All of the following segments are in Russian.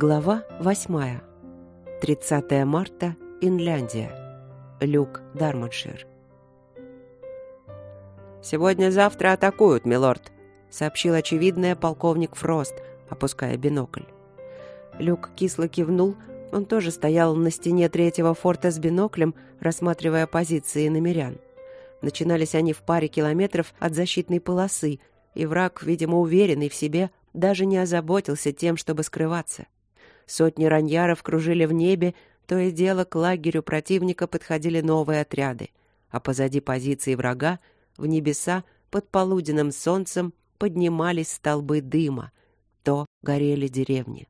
Глава 8. 30 марта. Инляндия. Люк Дармоншир. «Сегодня-завтра атакуют, милорд», — сообщил очевидное полковник Фрост, опуская бинокль. Люк кисло кивнул. Он тоже стоял на стене третьего форта с биноклем, рассматривая позиции намерян. Начинались они в паре километров от защитной полосы, и враг, видимо, уверенный в себе, даже не озаботился тем, чтобы скрываться. Сотни раньяров кружили в небе, то и дело к лагерю противника подходили новые отряды, а позади позиции врага в небеса под полуденным солнцем поднимались столбы дыма, то горели деревни.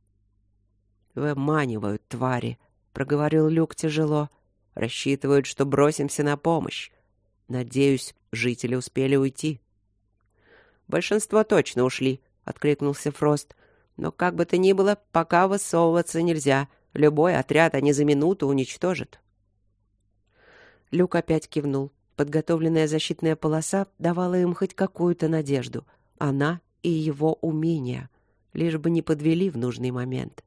«Выманивают твари», — проговорил Люк тяжело. «Рассчитывают, что бросимся на помощь. Надеюсь, жители успели уйти». «Большинство точно ушли», — откликнулся Фрост. Но как бы то ни было, пока высовываться нельзя. Любой отряд они за минуту уничтожат. Люк опять кивнул. Подготовленная защитная полоса давала им хоть какую-то надежду. Она и его умения. Лишь бы не подвели в нужный момент.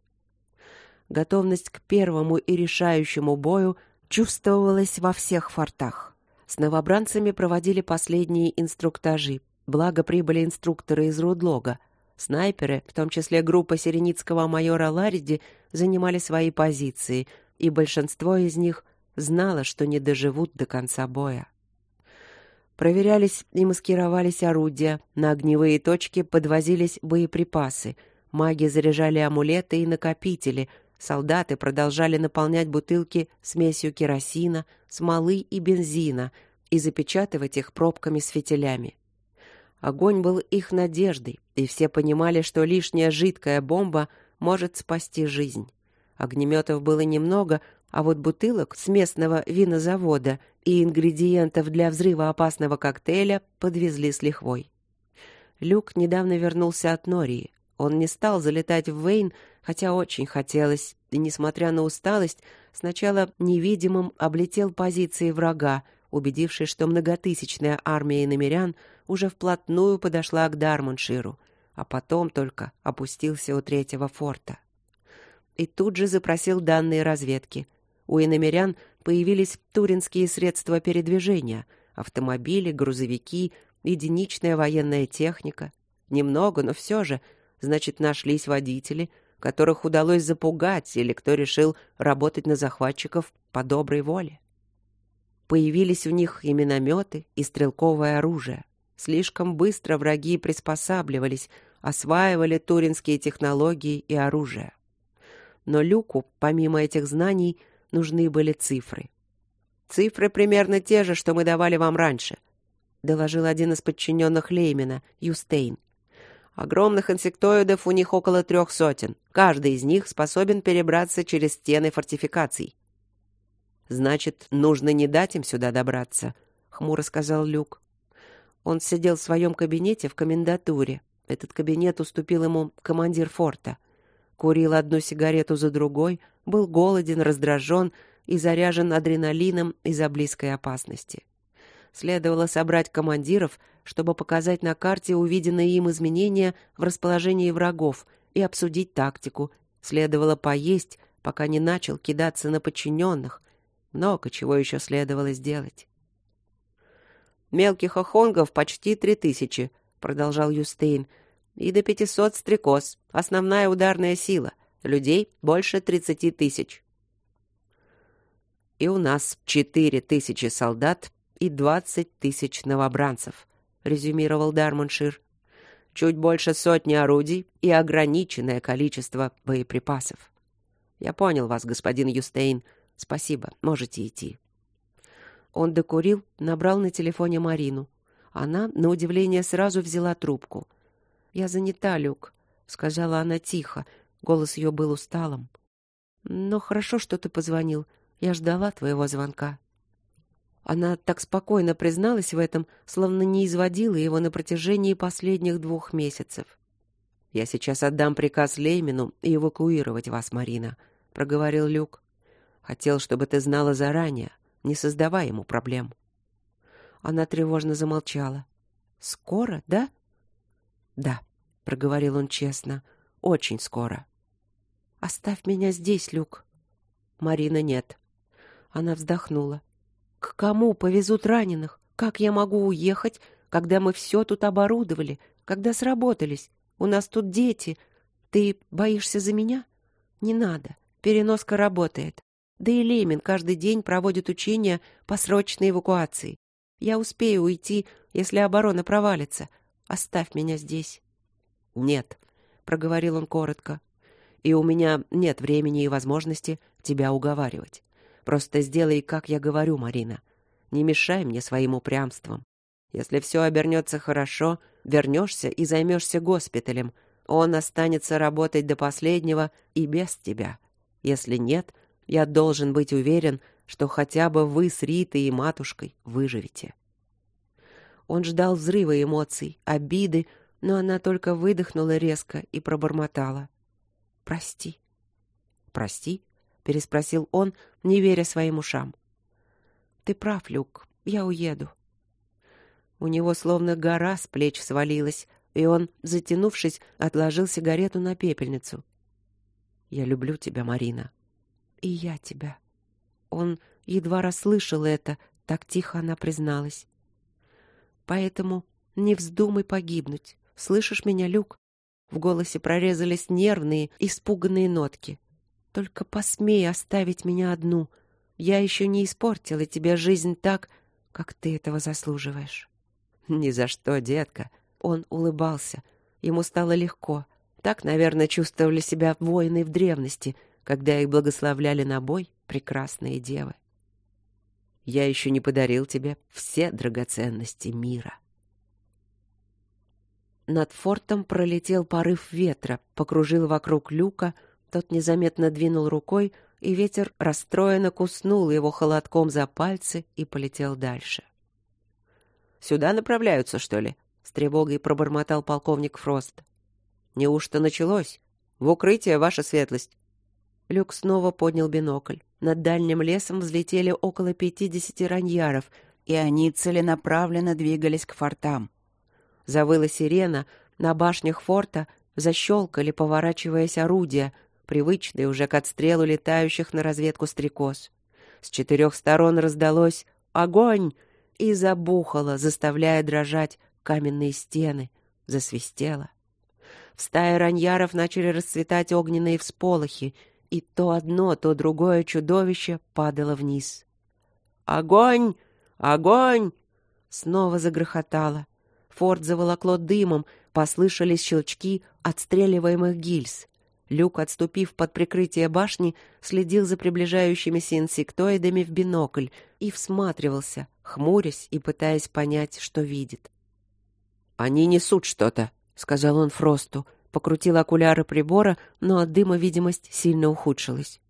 Готовность к первому и решающему бою чувствовалась во всех фортах. С новобранцами проводили последние инструктажи. Благо прибыли инструкторы из Рудлога — Снайперы, в том числе группа сиреницкого майора Лариди, занимали свои позиции, и большинство из них знало, что не доживут до конца боя. Проверялись и маскировались орудия, на огневые точки подвозились боеприпасы, маги заряжали амулеты и накопители, солдаты продолжали наполнять бутылки смесью керосина, смолы и бензина и запечатывать их пробками с фитилями. Огонь был их надеждой, и все понимали, что лишняя жидкая бомба может спасти жизнь. Огнеметов было немного, а вот бутылок с местного винозавода и ингредиентов для взрыва опасного коктейля подвезли с лихвой. Люк недавно вернулся от Нории. Он не стал залетать в Вейн, хотя очень хотелось, и, несмотря на усталость, сначала невидимым облетел позиции врага, убедившись, что многотысячная армия иномерян уже вплотную подошла к Дармонширу, а потом только опустился у третьего форта. И тут же запросил данные разведки. У иномерян появились туринские средства передвижения, автомобили, грузовики, единичная военная техника. Немного, но все же, значит, нашлись водители, которых удалось запугать или кто решил работать на захватчиков по доброй воле. Появились у них и минометы, и стрелковое оружие. Слишком быстро враги приспосабливались, осваивали туринские технологии и оружие. Но Люку, помимо этих знаний, нужны были цифры. «Цифры примерно те же, что мы давали вам раньше», — доложил один из подчиненных Леймена, Юстейн. «Огромных инсектоидов у них около трех сотен. Каждый из них способен перебраться через стены фортификаций. Значит, нужно не дать им сюда добраться, хмуро сказал Люк. Он сидел в своем кабинете в комендатуре. Этот кабинет уступил ему командир форта. Курил одну сигарету за другой, был голоден, раздражен и заряжен адреналином из-за близкой опасности. Следовало собрать командиров, чтобы показать на карте увиденные им изменения в расположении врагов и обсудить тактику. Следовало поесть, пока не начал кидаться на подчиненных, много чего еще следовало сделать. «Мелких охонгов почти три тысячи», — продолжал Юстейн, «и до пятисот стрекоз. Основная ударная сила. Людей больше тридцати тысяч». «И у нас четыре тысячи солдат и двадцать тысяч новобранцев», — резюмировал Дармоншир. «Чуть больше сотни орудий и ограниченное количество боеприпасов». «Я понял вас, господин Юстейн», — Спасибо, можете идти. Он докурил, набрал на телефоне Марину. Она, на удивление, сразу взяла трубку. «Я занята, Люк», — сказала она тихо. Голос ее был усталым. «Но хорошо, что ты позвонил. Я ждала твоего звонка». Она так спокойно призналась в этом, словно не изводила его на протяжении последних двух месяцев. «Я сейчас отдам приказ Леймину эвакуировать вас, Марина», — проговорил Люк. Хотел, чтобы ты знала заранее, не создавая ему проблем. Она тревожно замолчала. Скоро, да? Да, проговорил он честно. Очень скоро. Оставь меня здесь, Люк. Марина нет. Она вздохнула. К кому повезут раненых? Как я могу уехать, когда мы все тут оборудовали, когда сработались? У нас тут дети. Ты боишься за меня? Не надо. Переноска работает. Да и Лемин каждый день проводит учения по срочной эвакуации. Я успею уйти, если оборона провалится. Оставь меня здесь. Нет, проговорил он коротко. И у меня нет времени и возможности тебя уговаривать. Просто сделай, как я говорю, Марина. Не мешай мне своим упрямством. Если все обернется хорошо, вернешься и займешься госпиталем. Он останется работать до последнего и без тебя. Если нет, я должен быть уверен, что хотя бы вы с Ритой и матушкой выживете. Он ждал взрыва эмоций, обиды, но она только выдохнула резко и пробормотала: "Прости". "Прости?" переспросил он, не веря своим ушам. Ты прав, Люк. Я уеду. У него словно гора с плеч свалилась, и он, затянувшись, отложил сигарету на пепельницу. Я люблю тебя, Марина. И я тебя. Он едва расслышал это, так тихо она призналась. Поэтому не вздумай погибнуть. Слышишь меня, Люк? В голосе прорезались нервные, испуганные нотки. Только посмей оставить меня одну. Я еще не испортила тебе жизнь так, как ты этого заслуживаешь. Ни за что, детка. Он улыбался. Ему стало легко. Так, наверное, чувствовали себя воины в древности, когда их благословляли на бой прекрасные девы. Я еще не подарил тебе все драгоценности мира. Над фортом пролетел порыв ветра, покружил вокруг люка, тот незаметно двинул рукой, и ветер расстроенно куснул его холодком за пальцы и полетел дальше. Сюда направляются, что ли? с тревогой пробормотал полковник Фрост. Неужто началось? В укрытие, ваша светлость. Люк снова поднял бинокль. Над дальним лесом взлетели около пятидесяти раньяров, и они целенаправленно двигались к фортам. Завыла сирена, на башнях форта защелкали, поворачиваясь орудия, привычные уже к отстрелу летающих на разведку стрекоз. С четырех сторон раздалось «Огонь!» и забухало, заставляя дрожать каменные стены, засвистело. В стае раньяров начали расцветать огненные всполохи, и то одно, то другое чудовище падало вниз. «Огонь! Огонь!» Снова загрохотало. Форт заволокло дымом, послышались щелчки отстреливаемых гильз. Люк, отступив под прикрытие башни, следил за приближающимися инсектоидами в бинокль и всматривался, хмурясь и пытаясь понять, что видит. «Они несут что-то», — сказал он Фросту. Покрутил окуляры прибора, но от дыма видимость сильно ухудшилась.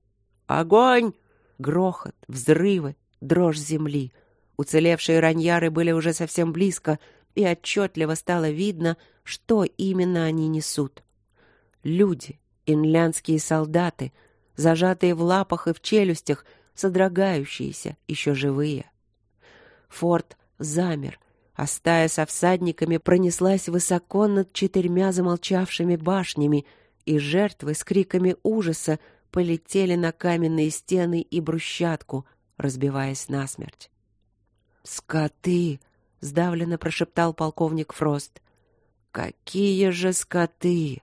«Огонь!» Грохот, взрывы, дрожь земли. Уцелевшие раньяры были уже совсем близко, и отчетливо стало видно, что именно они несут. Люди, инлянские солдаты, зажатые в лапах и в челюстях, содрогающиеся, еще живые. Форт замер, а стая со всадниками пронеслась высоко над четырьмя замолчавшими башнями, и жертвы с криками ужаса полетели на каменные стены и брусчатку, разбиваясь насмерть. «Скоты!» — сдавленно прошептал полковник Фрост. «Какие же скоты!»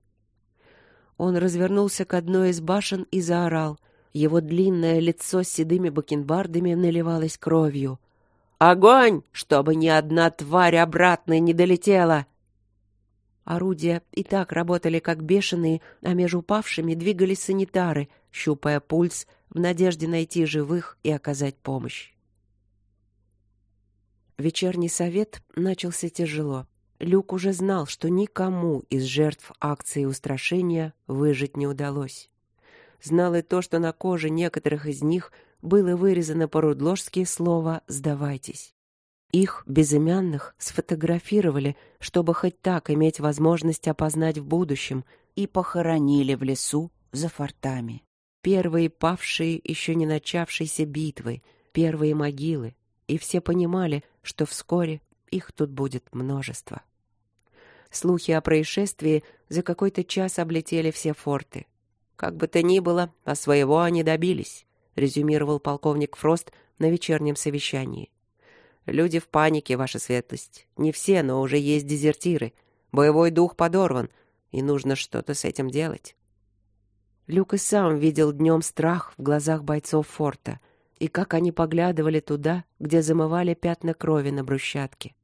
Он развернулся к одной из башен и заорал. Его длинное лицо с седыми бакенбардами наливалось кровью. «Огонь! Чтобы ни одна тварь обратно не долетела!» Орудия и так работали как бешеные, а между упавшими двигались санитары, щупая пульс в надежде найти живых и оказать помощь. Вечерний совет начался тяжело. Люк уже знал, что никому из жертв акции устрашения выжить не удалось. Знал и то, что на коже некоторых из них было вырезано по-рудложски слово «сдавайтесь». Их, безымянных, сфотографировали, чтобы хоть так иметь возможность опознать в будущем, и похоронили в лесу за фортами. Первые павшие еще не начавшейся битвы, первые могилы, и все понимали, что вскоре их тут будет множество. Слухи о происшествии за какой-то час облетели все форты. Как бы то ни было, а своего они добились, резюмировал полковник Фрост на вечернем совещании. Люди в панике, ваша светлость. Не все, но уже есть дезертиры. Боевой дух подорван, и нужно что-то с этим делать. Люк и сам видел днем страх в глазах бойцов форта, и как они поглядывали туда, где замывали пятна крови на брусчатке.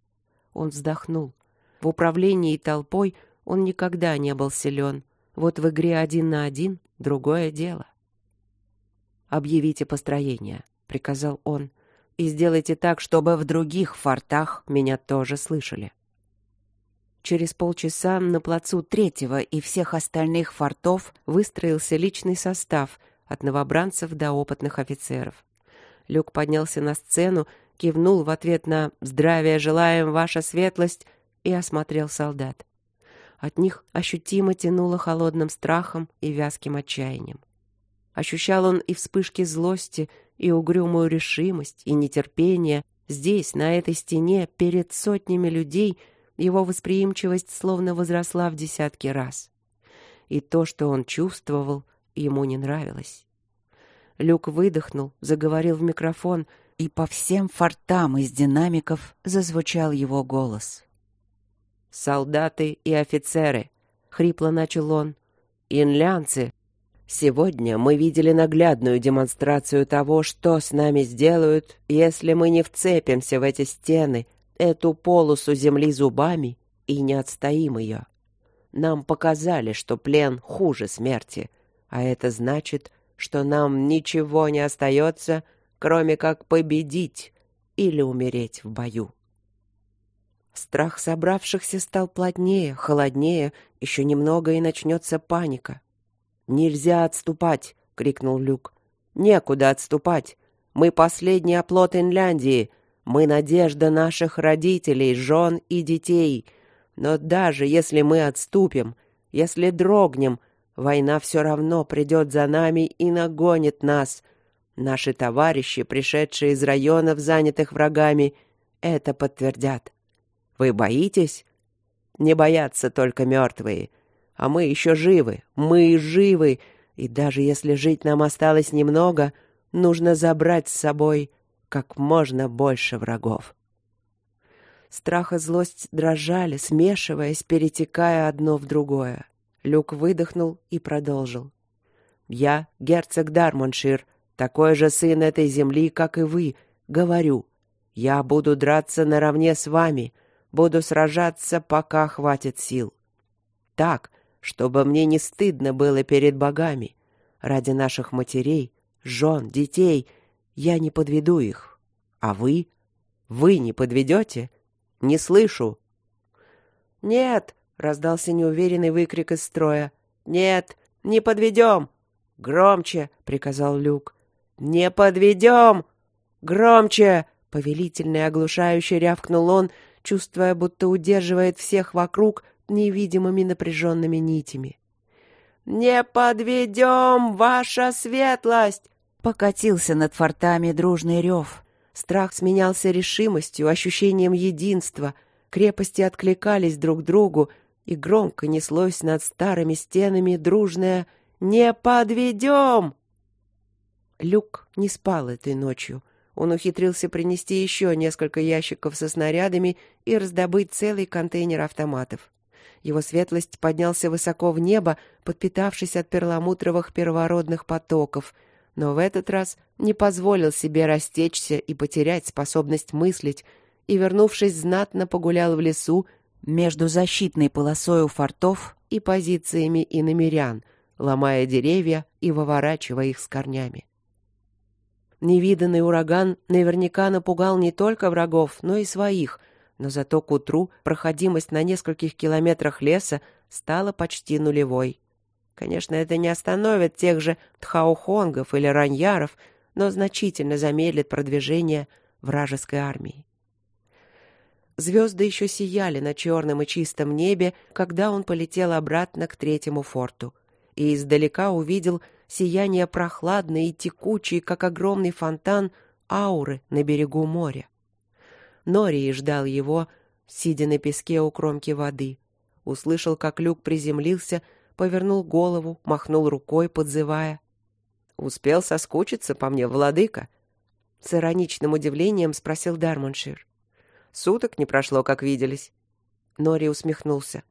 Он вздохнул. В управлении толпой он никогда не был силен. Вот в игре один на один — другое дело. «Объявите построение», — приказал он, — «и сделайте так, чтобы в других фортах меня тоже слышали». Через полчаса на плацу третьего и всех остальных фортов выстроился личный состав от новобранцев до опытных офицеров. Люк поднялся на сцену, кивнул в ответ на «Здравия желаем, ваша светлость» и осмотрел солдат. От них ощутимо тянуло холодным страхом и вязким отчаянием. Ощущал он и вспышки злости, и угрюмую решимость, и нетерпение здесь, на этой стене, перед сотнями людей — его восприимчивость словно возросла в десятки раз. И то, что он чувствовал, ему не нравилось. Люк выдохнул, заговорил в микрофон, и по всем фортам из динамиков зазвучал его голос. «Солдаты и офицеры!» — хрипло начал он. «Инлянцы! Сегодня мы видели наглядную демонстрацию того, что с нами сделают, если мы не вцепимся в эти стены эту полосу земли зубами и не отстоим ее. Нам показали, что плен хуже смерти, а это значит, что нам ничего не остается, кроме как победить или умереть в бою. Страх собравшихся стал плотнее, холоднее, еще немного и начнется паника. «Нельзя отступать!» — крикнул Люк. «Некуда отступать! Мы последний оплот Инляндии!» Мы надежда наших родителей, жен и детей. Но даже если мы отступим, если дрогнем, война все равно придет за нами и нагонит нас. Наши товарищи, пришедшие из районов, занятых врагами, это подтвердят. Вы боитесь? Не боятся только мертвые. А мы еще живы, мы живы, и даже если жить нам осталось немного, нужно забрать с собой как можно больше врагов. Страх и злость дрожали, смешиваясь, перетекая одно в другое. Люк выдохнул и продолжил. «Я, герцог Дармоншир, такой же сын этой земли, как и вы, говорю, я буду драться наравне с вами, буду сражаться, пока хватит сил. Так, чтобы мне не стыдно было перед богами, ради наших матерей, жен, детей — я не подведу их. А вы? Вы не подведете? Не слышу. Нет, раздался неуверенный выкрик из строя. Нет, не подведем. Громче, приказал Люк. Не подведем. Громче, повелительно и оглушающе рявкнул он, чувствуя, будто удерживает всех вокруг невидимыми напряженными нитями. «Не подведем, ваша светлость! Покатился над фортами дружный рев. Страх сменялся решимостью, ощущением единства. Крепости откликались друг другу, и громко неслось над старыми стенами дружное «Не подведем!». Люк не спал этой ночью. Он ухитрился принести еще несколько ящиков со снарядами и раздобыть целый контейнер автоматов. Его светлость поднялся высоко в небо, подпитавшись от перламутровых первородных потоков — но в этот раз не позволил себе растечься и потерять способность мыслить, и, вернувшись, знатно погулял в лесу между защитной полосой у фортов и позициями иномерян, ломая деревья и выворачивая их с корнями. Невиданный ураган наверняка напугал не только врагов, но и своих, но зато к утру проходимость на нескольких километрах леса стала почти нулевой. Конечно, это не остановит тех же тхаухонгов или раньяров, но значительно замедлит продвижение вражеской армии. Звезды еще сияли на черном и чистом небе, когда он полетел обратно к третьему форту, и издалека увидел сияние прохладной и текучей, как огромный фонтан, ауры на берегу моря. Норий ждал его, сидя на песке у кромки воды. Услышал, как люк приземлился, повернул голову, махнул рукой, подзывая. «Успел соскучиться по мне, владыка?» С ироничным удивлением спросил Дармоншир. «Суток не прошло, как виделись». Нори усмехнулся.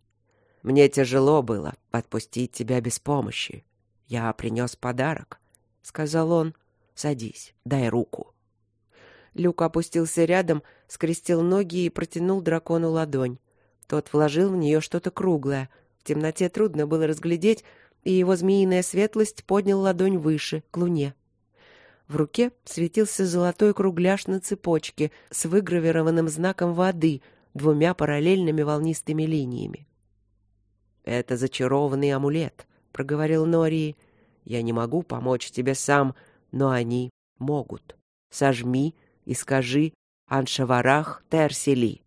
«Мне тяжело было отпустить тебя без помощи. Я принес подарок», — сказал он. «Садись, дай руку». Люк опустился рядом, скрестил ноги и протянул дракону ладонь. Тот вложил в нее что-то круглое. В темноте трудно было разглядеть, и его змеиная светлость поднял ладонь выше, к луне. В руке светился золотой кругляш на цепочке с выгравированным знаком воды, двумя параллельными волнистыми линиями. «Это зачарованный амулет», — проговорил Нории. «Я не могу помочь тебе сам, но они могут. Сожми и скажи «Аншаварах Терсели».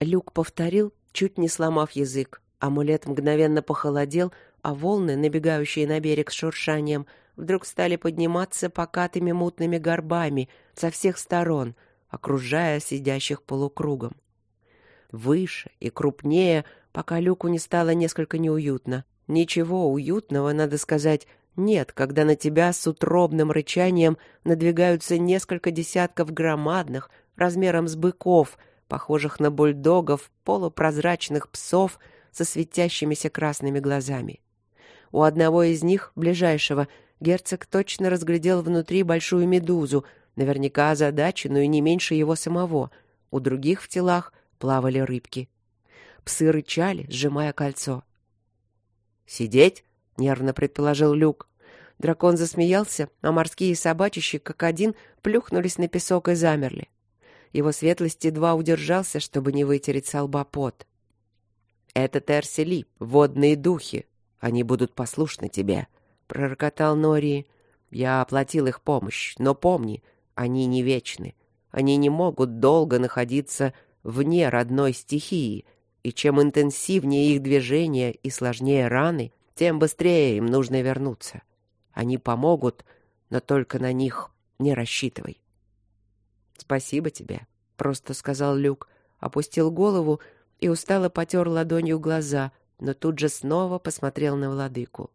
Люк повторил, чуть не сломав язык. Амулет мгновенно похолодел, а волны, набегающие на берег с шуршанием, вдруг стали подниматься покатыми мутными горбами со всех сторон, окружая сидящих полукругом. Выше и крупнее, пока Люку не стало несколько неуютно. Ничего уютного, надо сказать, нет, когда на тебя с утробным рычанием надвигаются несколько десятков громадных, размером с быков, похожих на бульдогов, полупрозрачных псов со светящимися красными глазами. У одного из них, ближайшего, герцог точно разглядел внутри большую медузу, наверняка озадаченную не меньше его самого. У других в телах плавали рыбки. Псы рычали, сжимая кольцо. «Сидеть?» — нервно предположил Люк. Дракон засмеялся, а морские собачищи, как один, плюхнулись на песок и замерли. Его светлость едва удержался, чтобы не вытереть со. «Это Терсели, водные духи. Они будут послушны тебе», пророкотал Нори. Я оплатил их помощь, но помни, они не вечны. Они не могут долго находиться вне родной стихии, и чем интенсивнее их движения и сложнее раны, тем быстрее им нужно вернуться. Они помогут, но только на них не рассчитывай. Спасибо тебе, просто сказал Люк, опустил голову и устало потер ладонью глаза, но тут же снова посмотрел на владыку.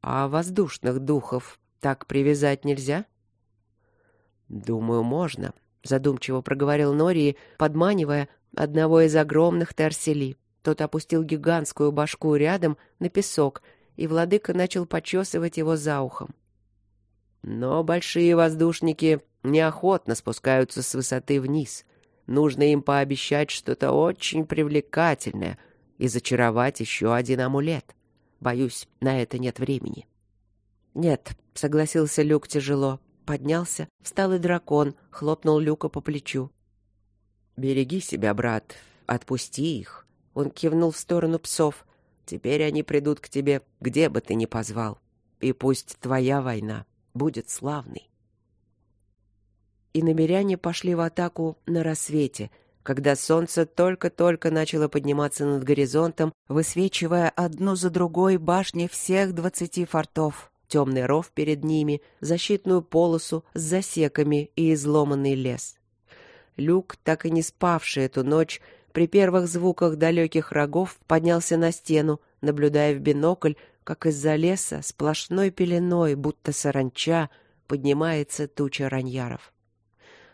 А воздушных духов так привязать нельзя? Думаю, можно, задумчиво проговорил Нори, подманивая одного из огромных терсели. Тот опустил гигантскую башку рядом на песок, и владыка начал почесывать его за ухом. Но большие воздушники неохотно спускаются с высоты вниз. Нужно им пообещать что-то очень привлекательное и зачаровать еще один амулет. Боюсь, на это нет времени. Нет, согласился Люк тяжело. Поднялся, встал и дракон, хлопнул Люка по плечу. Береги себя, брат, отпусти их. Он кивнул в сторону псов. Теперь они придут к тебе, где бы ты ни позвал. И пусть твоя война будет славной. И намеряне пошли в атаку на рассвете, когда солнце только-только начало подниматься над горизонтом, высвечивая одну за другой башни всех двадцати фортов, темный ров перед ними, защитную полосу с засеками и изломанный лес. Люк, так и не спавший эту ночь, при первых звуках далеких рогов поднялся на стену, наблюдая в бинокль, как из-за леса сплошной пеленой, будто саранча, поднимается туча раньяров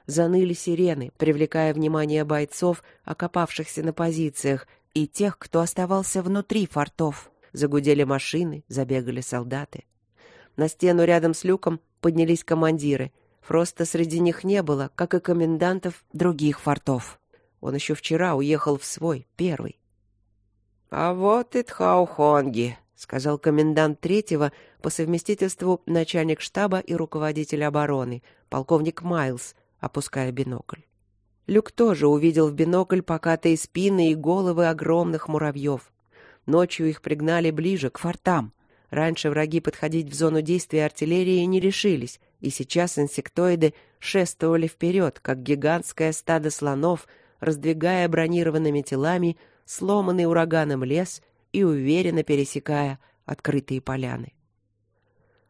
заныли сирены, привлекая внимание бойцов, окопавшихся на позициях, и тех, кто оставался внутри фортов. Загудели машины, забегали солдаты. На стену рядом с люком поднялись командиры. Фроста среди них не было, как и комендантов других фортов. Он еще вчера уехал в свой, первый. «А вот и Тхаухонги», — сказал комендант третьего, по совместительству начальник штаба и руководитель обороны, полковник Майлз, опуская бинокль. Люк тоже увидел в бинокль покатые спины и головы огромных муравьев. Ночью их пригнали ближе, к фортам. Раньше враги подходить в зону действия артиллерии не решились, и сейчас инсектоиды шествовали вперед, как гигантское стадо слонов, раздвигая бронированными телами сломанный ураганом лес и уверенно пересекая открытые поляны.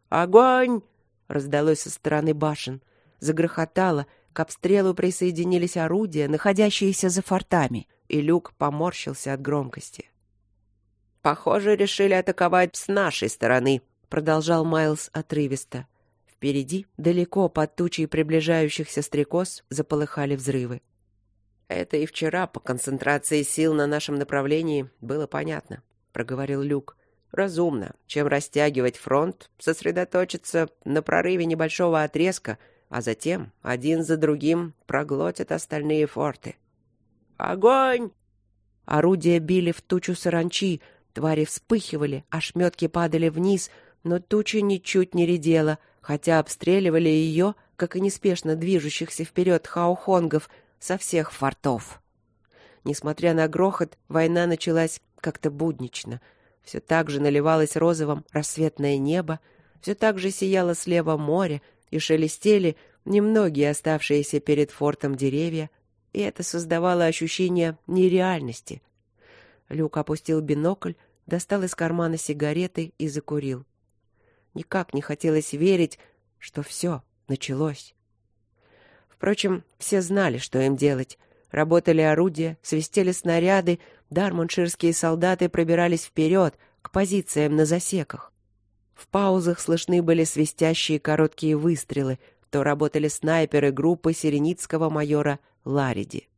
«Огонь!» — раздалось со стороны башен. Загрохотало, к обстрелу присоединились орудия, находящиеся за фортами, и Люк поморщился от громкости. Похоже, решили атаковать с нашей стороны, продолжал Майлз отрывисто. Впереди, далеко под тучей приближающихся стрекоз, заполыхали взрывы. Это и вчера по концентрации сил на нашем направлении было понятно, проговорил Люк. Разумно, чем растягивать фронт, сосредоточиться на прорыве небольшого отрезка, а затем один за другим проглотят остальные форты. Огонь! Орудия били в тучу саранчи, твари вспыхивали, ошметки падали вниз, но туча ничуть не редела, хотя обстреливали ее, как и неспешно движущихся вперед хаухонгов, со всех фортов. Несмотря на грохот, война началась как-то буднично. Все так же наливалось розовым рассветное небо, все так же сияло слева море, и шелестели немногие оставшиеся перед фортом деревья, и это создавало ощущение нереальности. Люк опустил бинокль, достал из кармана сигареты и закурил. Никак не хотелось верить, что все началось. Впрочем, все знали, что им делать. Работали орудия, свистели снаряды, дармонширские солдаты пробирались вперед, к позициям на засеках. В паузах слышны были свистящие короткие выстрелы, то работали снайперы группы сиреницкого майора Лариди.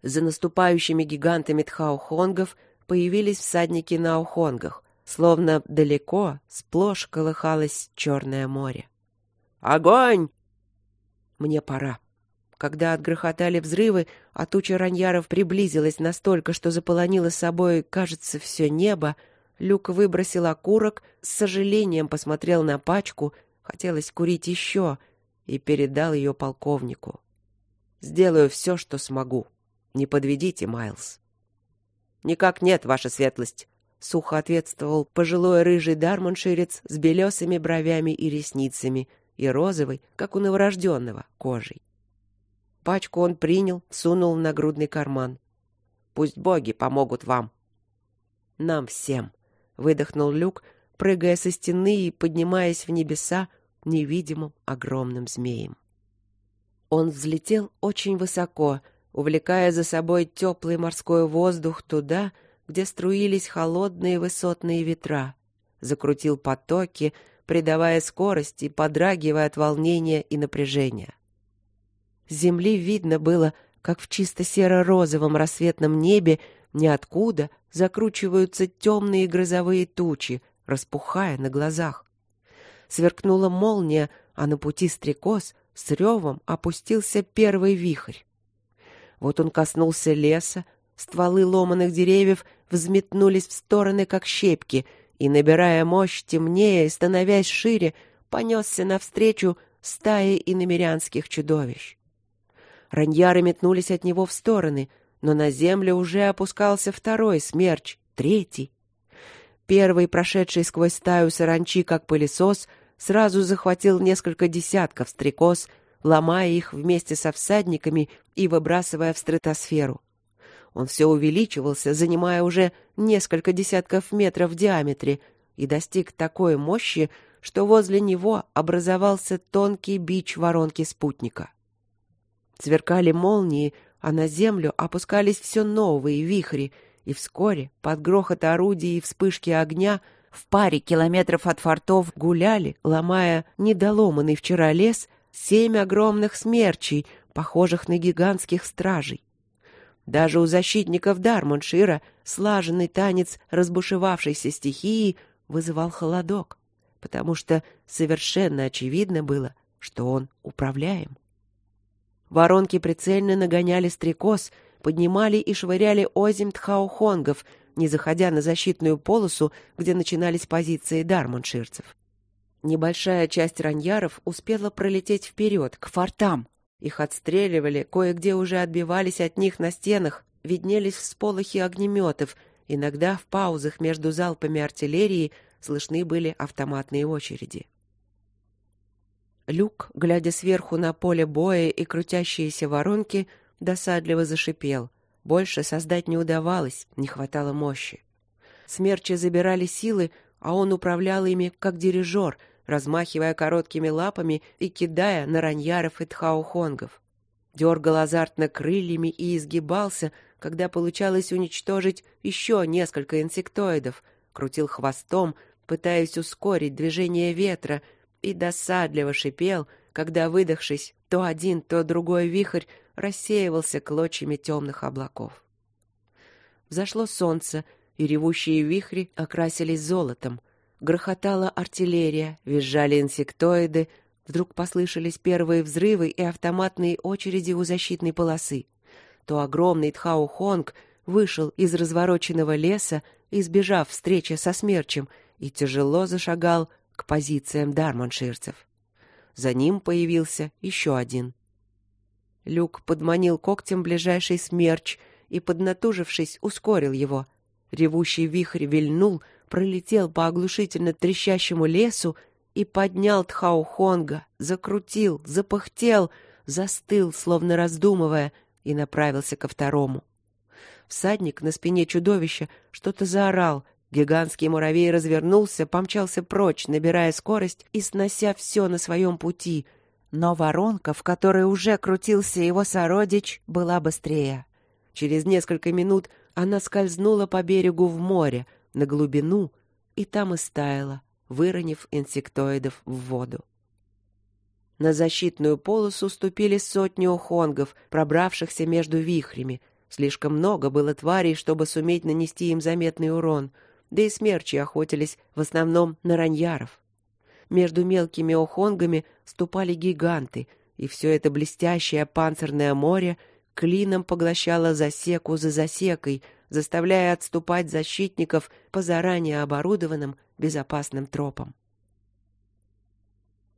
За наступающими гигантами тхаухонгов появились всадники на ухонгах, словно далеко, сплошь колыхалось Черное море. «Огонь!» «Мне пора». Когда отгрохотали взрывы, а туча раньяров приблизилась настолько, что заполонила собой, кажется, все небо, Люк выбросил окурок, с сожалением посмотрел на пачку, хотелось курить еще, и передал ее полковнику. «Сделаю все, что смогу. Не подведите, Майлз». «Никак нет, ваша светлость», — сухо ответствовал пожилой рыжий дармонширец с белесыми бровями и ресницами и розовой, как у новорожденного, кожей. Пачку он принял, сунул в нагрудный карман. «Пусть боги помогут вам». «Нам всем», — выдохнул Люк, прыгая со стены и поднимаясь в небеса невидимым огромным змеем. Он взлетел очень высоко, увлекая за собой теплый морской воздух туда, где струились холодные высотные ветра, закрутил потоки, придавая скорость и подрагивая от волнения и напряжения. С земли видно было, как в чисто серо-розовом рассветном небе ниоткуда закручиваются темные грозовые тучи, распухая на глазах. Сверкнула молния, а на пути стрекоз с ревом опустился первый вихрь. Вот он коснулся леса, стволы ломаных деревьев взметнулись в стороны, как щепки, и, набирая мощь, темнее и становясь шире, понесся навстречу стае иномерянских чудовищ. Раньяры метнулись от него в стороны, но на землю уже опускался второй смерч, третий. Первый, прошедший сквозь стаю саранчи, как пылесос, сразу захватил несколько десятков стрекоз, ломая их вместе со всадниками и выбрасывая в стратосферу. Он все увеличивался, занимая уже несколько десятков метров в диаметре, и достиг такой мощи, что возле него образовался тонкий бич воронки спутника. Сверкали молнии, а на землю опускались все новые вихри, и вскоре, под грохот орудий и вспышки огня, в паре километров от фортов гуляли, ломая недоломанный вчера лес, семь огромных смерчей, похожих на гигантских стражей. Даже у защитников Дармоншира слаженный танец разбушевавшейся стихии вызывал холодок, потому что совершенно очевидно было, что он управляем. Воронки прицельно нагоняли стрекоз, поднимали и швыряли озим тхаухонгов, не заходя на защитную полосу, где начинались позиции дармонширцев. Небольшая часть раньяров успела пролететь вперед, к фортам, их отстреливали, кое-где уже отбивались от них на стенах, виднелись всполохи огнеметов, иногда в паузах между залпами артиллерии слышны были автоматные очереди. Люк, глядя сверху на поле боя и крутящиеся воронки, досадливо зашипел. Больше создать не удавалось, не хватало мощи. Смерчи забирали силы, а он управлял ими как дирижер — размахивая короткими лапами и кидая на раньяров и тхаухонгов. Дергал азартно крыльями и изгибался, когда получалось уничтожить еще несколько инсектоидов, крутил хвостом, пытаясь ускорить движение ветра, и досадливо шипел, когда, выдохшись, то один, то другой вихрь рассеивался клочьями темных облаков. Взошло солнце, и ревущие вихри окрасились золотом. Грохотала артиллерия, визжали инсектоиды, вдруг послышались первые взрывы и автоматные очереди у защитной полосы. То огромный Тхао-Хонг вышел из развороченного леса, избежав встречи со смерчем, и тяжело зашагал к позициям дарманширцев. За ним появился еще один. Люк подманил когтем ближайший смерч и, поднатужившись, ускорил его. Ревущий вихрь вильнул, пролетел по оглушительно трещащему лесу и поднял Тхаухонга, закрутил, запыхтел, застыл, словно раздумывая, и направился ко второму. Всадник на спине чудовища что-то заорал — Гигантский муравей развернулся, помчался прочь, набирая скорость и снося все на своем пути. Но воронка, в которой уже крутился его сородич, была быстрее. Через несколько минут она скользнула по берегу в море, на глубину, и там и стаяла, выронив инсектоидов в воду. На защитную полосу ступили сотни ухонгов, пробравшихся между вихрями. Слишком много было тварей, чтобы суметь нанести им заметный урон — да и смерчи охотились в основном на раньяров. Между мелкими охонгами ступали гиганты, и все это блестящее панцирное море клином поглощало засеку за засекой, заставляя отступать защитников по заранее оборудованным безопасным тропам.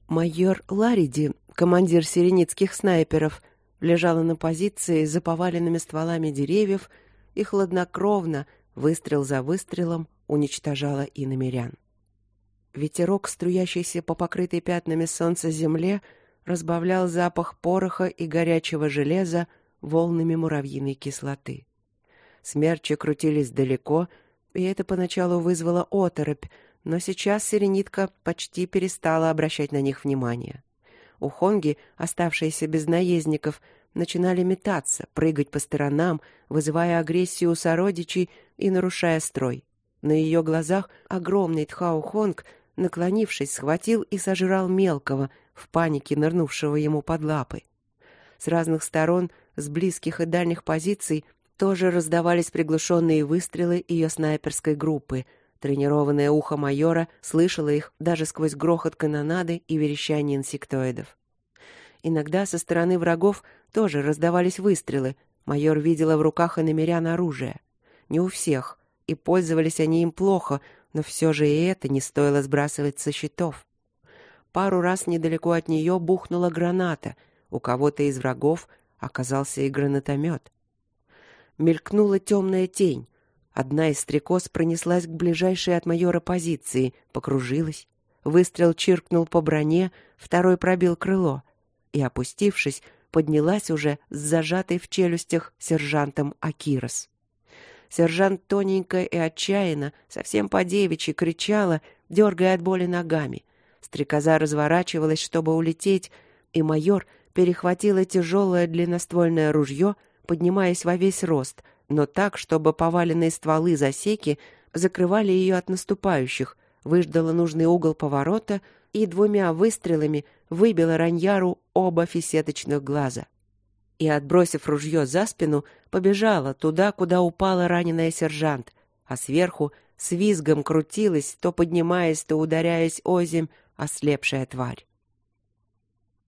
Майор Лариди, командир сиреницких снайперов, лежала на позиции за поваленными стволами деревьев и хладнокровно, выстрел за выстрелом, уничтожала и намерян. Ветерок, струящийся по покрытой пятнами солнца земле, разбавлял запах пороха и горячего железа волнами муравьиной кислоты. Смерчи крутились далеко, и это поначалу вызвало оторопь, но сейчас сиренитка почти перестала обращать на них внимание. У Хонги, оставшиеся без наездников, начинали метаться, прыгать по сторонам, вызывая агрессию у сородичей и нарушая строй. На ее глазах огромный Тхао-Хонг, наклонившись, схватил и сожрал мелкого, в панике нырнувшего ему под лапы. С разных сторон, с близких и дальних позиций, тоже раздавались приглушенные выстрелы ее снайперской группы. Тренированное ухо майора слышало их даже сквозь грохот канонады и верещание инсектоидов. Иногда со стороны врагов тоже раздавались выстрелы. Майор видела в руках иномерян оружие. Не у всех и пользовались они им плохо, но все же и это не стоило сбрасывать со счетов. Пару раз недалеко от нее бухнула граната. У кого-то из врагов оказался и гранатомет. Мелькнула темная тень. Одна из стрекоз пронеслась к ближайшей от майора позиции, покружилась. Выстрел чиркнул по броне, второй пробил крыло. И, опустившись, поднялась уже с зажатой в челюстях сержантом Акирос. Сержант тоненько и отчаянно, совсем по-девичьи, кричала, дергая от боли ногами. Стрекоза разворачивалась, чтобы улететь, и майор перехватила тяжелое длинноствольное ружье, поднимаясь во весь рост, но так, чтобы поваленные стволы засеки закрывали ее от наступающих, выждала нужный угол поворота и двумя выстрелами выбила Раньяру оба фисеточных глаза и, отбросив ружье за спину, побежала туда, куда упала раненая сержант, а сверху с визгом крутилась, то поднимаясь, то ударяясь о земь, ослепшая тварь.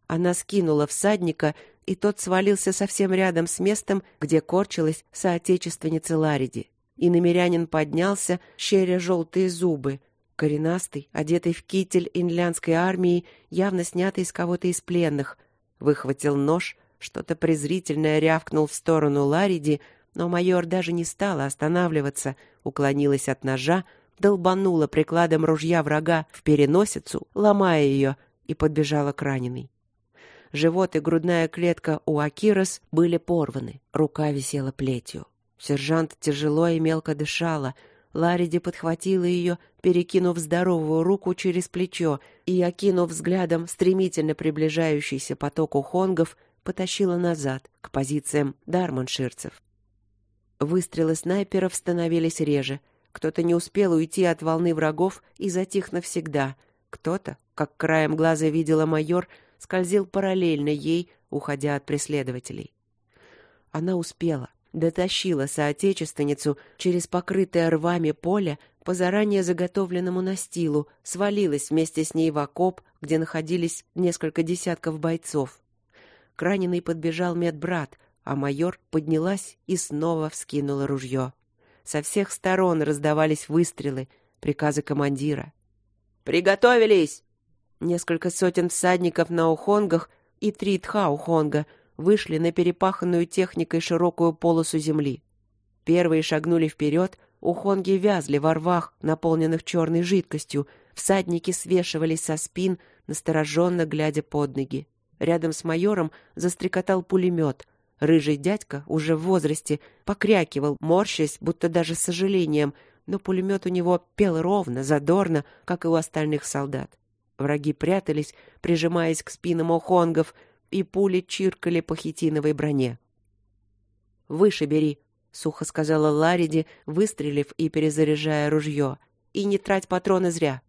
Она скинула всадника, и тот свалился совсем рядом с местом, где корчилась соотечественница Лариди. И намерянин поднялся, щеря желтые зубы, коренастый, одетый в китель инлянской армии, явно снятый из кого-то из пленных, выхватил нож, что-то презрительное рявкнул в сторону Лариди, но майор даже не стала останавливаться, уклонилась от ножа, долбанула прикладом ружья врага в переносицу, ломая ее, и подбежала к раненой. Живот и грудная клетка у Акирос были порваны, рука висела плетью. Сержант тяжело и мелко дышала. Лариди подхватила ее, перекинув здоровую руку через плечо и, окинув взглядом стремительно приближающийся поток ухонгов, потащила назад, к позициям дарманширцев. Выстрелы снайперов становились реже. Кто-то не успел уйти от волны врагов и затих навсегда. Кто-то, как краем глаза видела майор, скользил параллельно ей, уходя от преследователей. Она успела, дотащила соотечественницу через покрытое рвами поле по заранее заготовленному настилу, свалилась вместе с ней в окоп, где находились несколько десятков бойцов. К раненой подбежал медбрат, а майор поднялась и снова вскинула ружье. Со всех сторон раздавались выстрелы, приказы командира. «Приготовились!» Несколько сотен всадников на ухонгах и три тха-ухонга вышли на перепаханную техникой широкую полосу земли. Первые шагнули вперед, ухонги вязли во рвах, наполненных черной жидкостью, всадники свешивались со спин, настороженно глядя под ноги. Рядом с майором застрекотал пулемет. Рыжий дядька, уже в возрасте, покрякивал, морщась, будто даже с сожалением, но пулемет у него пел ровно, задорно, как и у остальных солдат. Враги прятались, прижимаясь к спинам охонгов, и пули чиркали по хитиновой броне. «Выше бери», — сухо сказала Лариди, выстрелив и перезаряжая ружье. «И не трать патроны зря».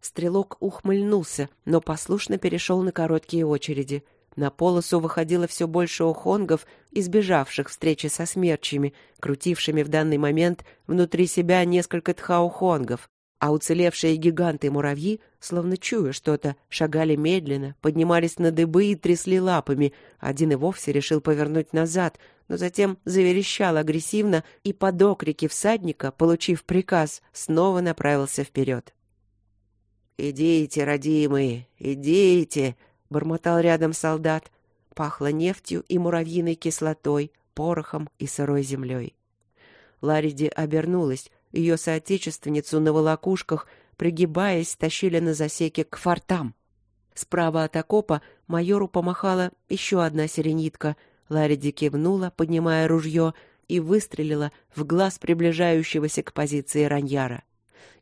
Стрелок ухмыльнулся, но послушно перешел на короткие очереди. На полосу выходило все больше охонгов, избежавших встречи со смерчами, крутившими в данный момент внутри себя несколько тхаухонгов, а уцелевшие гиганты-муравьи, словно чуя что-то, шагали медленно, поднимались на дыбы и трясли лапами. Один и вовсе решил повернуть назад, но затем заверещал агрессивно и под окрики всадника, получив приказ, снова направился вперед. «Идите, родимые, идите!» — бормотал рядом солдат. Пахло нефтью и муравьиной кислотой, порохом и сырой землей. Лариди обернулась. Ее соотечественницу на волокушках, пригибаясь, тащили на засеке к фортам. Справа от окопа майору помахала еще одна сиренитка. Лариди кивнула, поднимая ружье, и выстрелила в глаз приближающегося к позиции раньяра.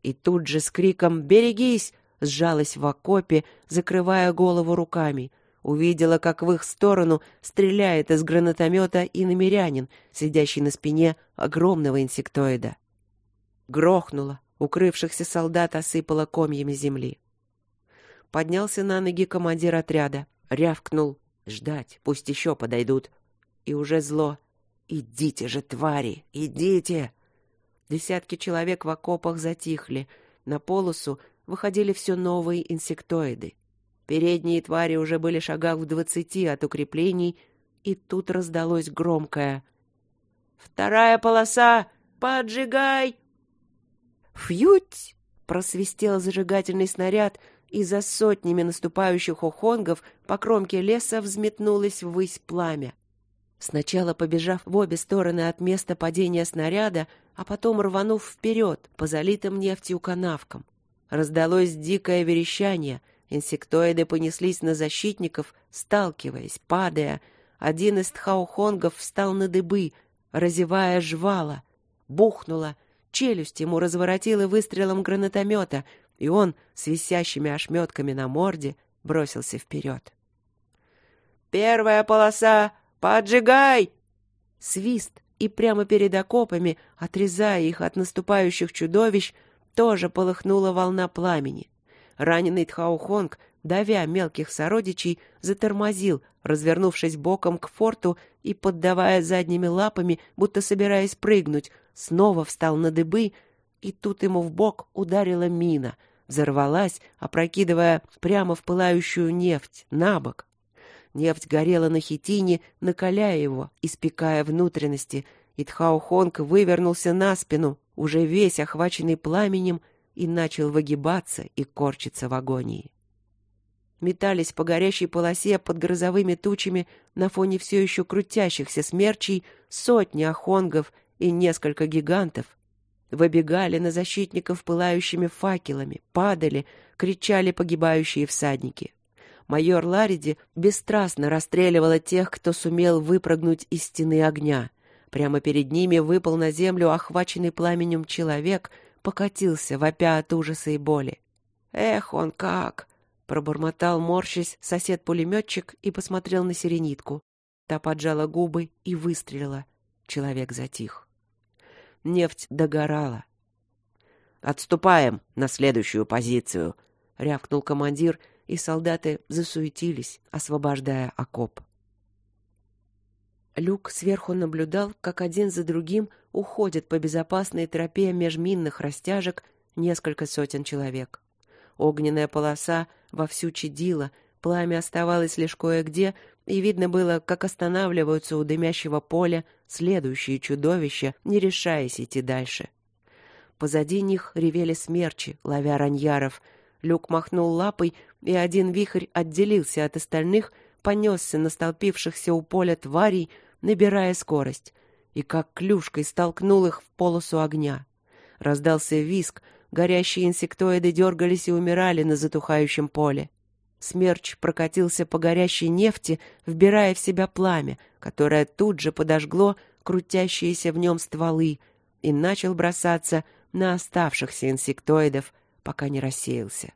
И тут же с криком «Берегись!» Сжалась в окопе, закрывая голову руками. Увидела, как в их сторону стреляет из гранатомета и намерянин, сидящий на спине огромного инсектоида. Грохнуло, укрывшихся солдат осыпало комьями земли. Поднялся на ноги командир отряда, рявкнул «Ждать, пусть еще подойдут». И уже зло «Идите же, твари, идите!» Десятки человек в окопах затихли. На полосу выходили все новые инсектоиды. Передние твари уже были шагах в двадцати от укреплений, и тут раздалось громкое «Вторая полоса! Поджигай!» «Фьють!» — просвистел зажигательный снаряд, и за сотнями наступающих охонгов по кромке леса взметнулось ввысь пламя. Сначала побежав в обе стороны от места падения снаряда, а потом рванув вперед по залитым нефтью канавкам. Раздалось дикое верещание. Инсектоиды понеслись на защитников, сталкиваясь, падая. Один из тхаухонгов встал на дыбы, разевая жвала. Бухнуло. Челюсть ему разворотила выстрелом гранатомета, и он с висящими ошметками на морде бросился вперед. «Первая полоса! Поджигай!» Свист, и прямо перед окопами, отрезая их от наступающих чудовищ, тоже полыхнула волна пламени. Раненый Тхаухонг, давя мелких сородичей, затормозил, развернувшись боком к форту и, поддавая задними лапами, будто собираясь прыгнуть, снова встал на дыбы, и тут ему в бок ударила мина, взорвалась, опрокидывая прямо в пылающую нефть, на бок. Нефть горела на хитине, накаляя его, испекая внутренности, и Тхаухонг вывернулся на спину, уже весь охваченный пламенем, и начал выгибаться и корчиться в агонии. Метались по горящей полосе под грозовыми тучами на фоне все еще крутящихся смерчей сотни охонгов и несколько гигантов. Выбегали на защитников пылающими факелами, падали, кричали погибающие всадники. Майор Лариди бесстрастно расстреливала тех, кто сумел выпрыгнуть из стены огня. Прямо перед ними выпал на землю охваченный пламенем человек, покатился, вопя от ужаса и боли. «Эх, он как!» — пробормотал, морщись, сосед-пулеметчик и посмотрел на сиренитку. Та поджала губы и выстрелила. человек затих. Нефть догорала. «Отступаем на следующую позицию», — рявкнул командир, и солдаты засуетились, освобождая окоп. Люк сверху наблюдал, как один за другим уходят по безопасной тропе межминных растяжек несколько сотен человек. Огненная полоса вовсю чадила, пламя оставалось лишь кое-где, и видно было, как останавливаются у дымящего поля следующие чудовища, не решаясь идти дальше. Позади них ревели смерчи, ловя раньяров. Люк махнул лапой, и один вихрь отделился от остальных, понесся на столпившихся у поля тварей, набирая скорость, и как клюшкой столкнул их в полосу огня. Раздался виск, горящие инсектоиды дергались и умирали на затухающем поле. Смерч прокатился по горящей нефти, вбирая в себя пламя, которое тут же подожгло крутящиеся в нем стволы, и начал бросаться на оставшихся инсектоидов, пока не рассеялся.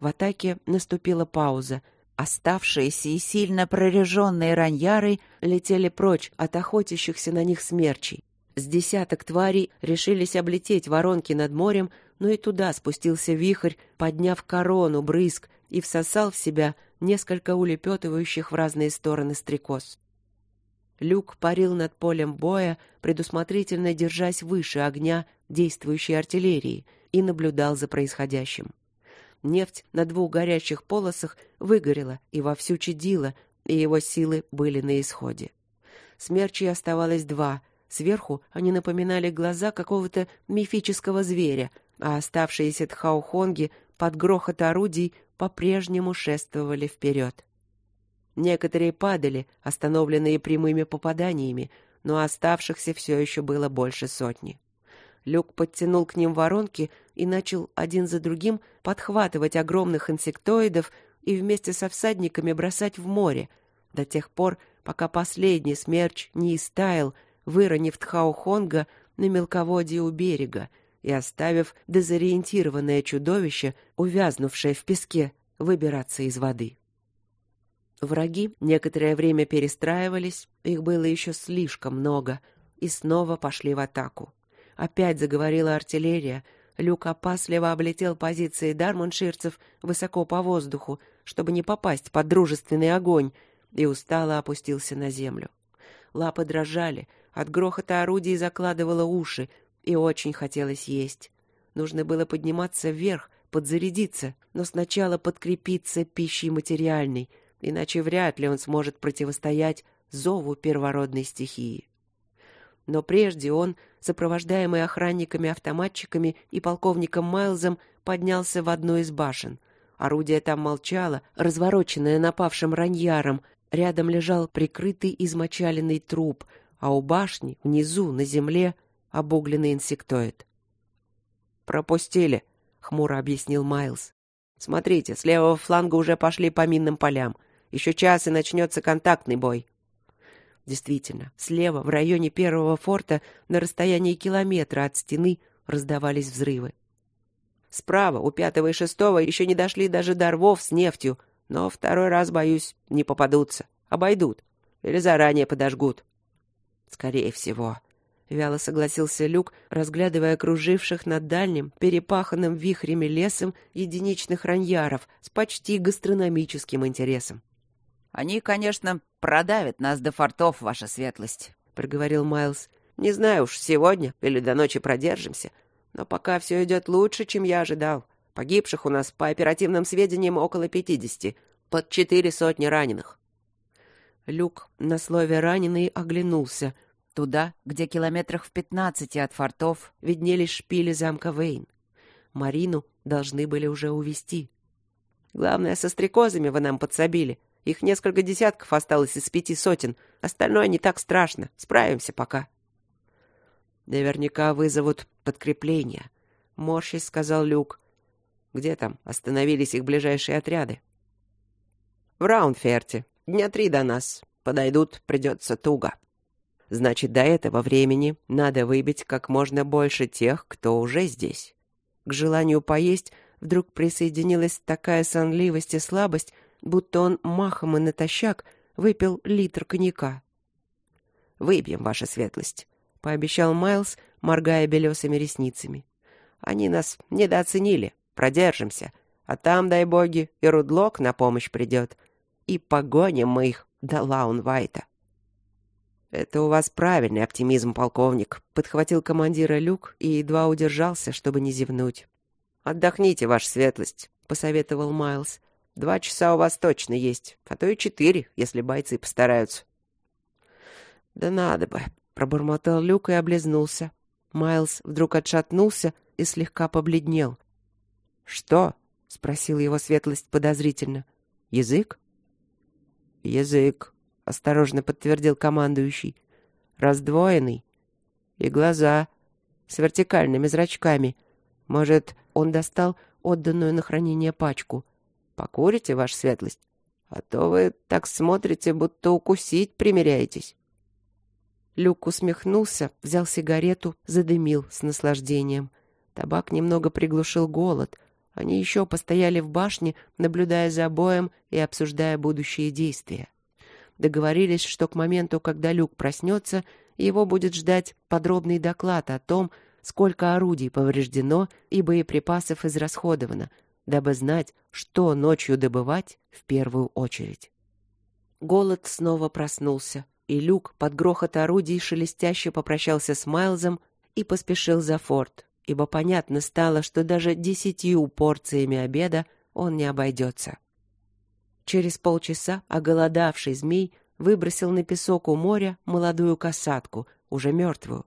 В атаке наступила пауза. Оставшиеся и сильно прореженные раньяры летели прочь от охотящихся на них смерчей. С десяток тварей решились облететь воронки над морем, но и туда спустился вихрь, подняв корону брызг и всосал в себя несколько улепетывающих в разные стороны стрекоз. Люк парил над полем боя, предусмотрительно держась выше огня действующей артиллерии, и наблюдал за происходящим. Нефть на двух горячих полосах выгорела и вовсю чадила, и его силы были на исходе. Смерчей оставалось два. Сверху они напоминали глаза какого-то мифического зверя, а оставшиеся тхаухонги под грохот орудий по-прежнему шествовали вперед. Некоторые падали, остановленные прямыми попаданиями, но оставшихся все еще было больше сотни. Люк подтянул к ним воронки и начал один за другим подхватывать огромных инсектоидов и вместе со всадниками бросать в море, до тех пор, пока последний смерч не истаял, выронив Тхаухонга на мелководье у берега и оставив дезориентированное чудовище, увязнувшее в песке, выбираться из воды. Враги некоторое время перестраивались, их было еще слишком много, и снова пошли в атаку. Опять заговорила артиллерия. Люк опасливо облетел позиции дармунширцев высоко по воздуху, чтобы не попасть под дружественный огонь, и устало опустился на землю. Лапы дрожали, от грохота орудий закладывало уши, и очень хотелось есть. Нужно было подниматься вверх, подзарядиться, но сначала подкрепиться пищей материальной, иначе вряд ли он сможет противостоять зову первородной стихии. Но прежде он, сопровождаемый охранниками-автоматчиками и полковником Майлзом, поднялся в одну из башен. Орудие там молчало, развороченное напавшим раньяром. Рядом лежал прикрытый измочаленный труп, а у башни, внизу, на земле, обугленный инсектоид. «Пропустили», — хмуро объяснил Майлз. «Смотрите, с левого фланга уже пошли по минным полям. Еще час и начнется контактный бой». Действительно, слева, в районе первого форта, на расстоянии километра от стены, раздавались взрывы. Справа, у пятого и шестого, еще не дошли даже до рвов с нефтью, но второй раз, боюсь, не попадутся. Обойдут. Или заранее подожгут. Скорее всего. Вяло согласился Люк, разглядывая круживших над дальним, перепаханным вихрями лесом единичных раньяров с почти гастрономическим интересом. Они, конечно, продавят нас до фортов, ваша светлость, проговорил Майлз. Не знаю уж, сегодня или до ночи продержимся, но пока все идет лучше, чем я ожидал. Погибших у нас по оперативным сведениям около пятидесяти, под четыре сотни раненых. Люк на слове раненый оглянулся. Туда, где километрах в пятнадцати от фортов виднелись шпили замка Вейн. Марину должны были уже увести. Главное, со стрекозами вы нам подсобили, их несколько десятков осталось из пяти сотен. Остальное не так страшно. Справимся пока. Наверняка вызовут подкрепление. Морщись, сказал Люк. Где там остановились их ближайшие отряды? В Раунферте. Дня три до нас. Подойдут, придется туго. Значит, до этого времени надо выбить как можно больше тех, кто уже здесь. К желанию поесть вдруг присоединилась такая сонливость и слабость, будто он махом и натощак выпил литр коньяка. Выпьем, ваша светлость», — пообещал Майлз, моргая белесыми ресницами. «Они нас недооценили. Продержимся. А там, дай боги, и Рудлок на помощь придет. И погоним мы их до Лаунвайта». «Это у вас правильный оптимизм, полковник», — подхватил командира Люк и едва удержался, чтобы не зевнуть. «Отдохните, ваша светлость», — посоветовал Майлз. «Два часа у вас точно есть, а то и четыре, если бойцы постараются». «Да надо бы», — пробормотал Люк и облизнулся. Майлз вдруг отшатнулся и слегка побледнел. «Что?» — спросил его светлость подозрительно. «Язык?» «Язык», — осторожно подтвердил командующий. «Раздвоенный. И глаза с вертикальными зрачками. Может, он достал отданную на хранение пачку. Покурите, ваша светлость? А то вы так смотрите, будто укусить примеряетесь». Люк усмехнулся, взял сигарету, задымил с наслаждением. Табак немного приглушил голод. Они еще постояли в башне, наблюдая за боем и обсуждая будущие действия. Договорились, что к моменту, когда Люк проснется, его будет ждать подробный доклад о том, сколько орудий повреждено и боеприпасов израсходовано, дабы знать, что ночью добывать в первую очередь. Голод снова проснулся, и Люк под грохот орудий шелестяще попрощался с Майлзом и поспешил за форт, ибо понятно стало, что даже десятью порциями обеда он не обойдется. Через полчаса оголодавший змей выбросил на песок у моря молодую касатку, уже мертвую.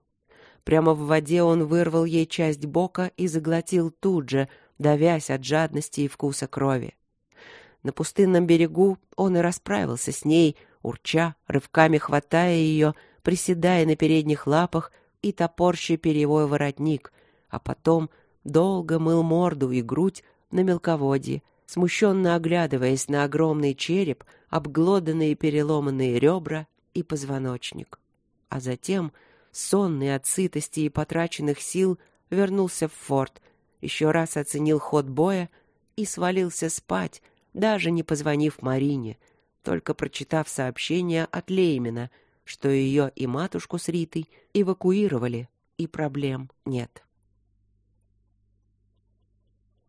Прямо в воде он вырвал ей часть бока и заглотил тут же, давясь от жадности и вкуса крови. На пустынном берегу он и расправился с ней, урча, рывками хватая ее, приседая на передних лапах и топорща перьевой воротник, а потом долго мыл морду и грудь на мелководье, смущенно оглядываясь на огромный череп, обглоданные переломанные ребра и позвоночник. А затем, сонный от сытости и потраченных сил, вернулся в форт, еще раз оценил ход боя и свалился спать, даже не позвонив Марине, только прочитав сообщение от Леймена, что ее и матушку с Ритой эвакуировали, и проблем нет.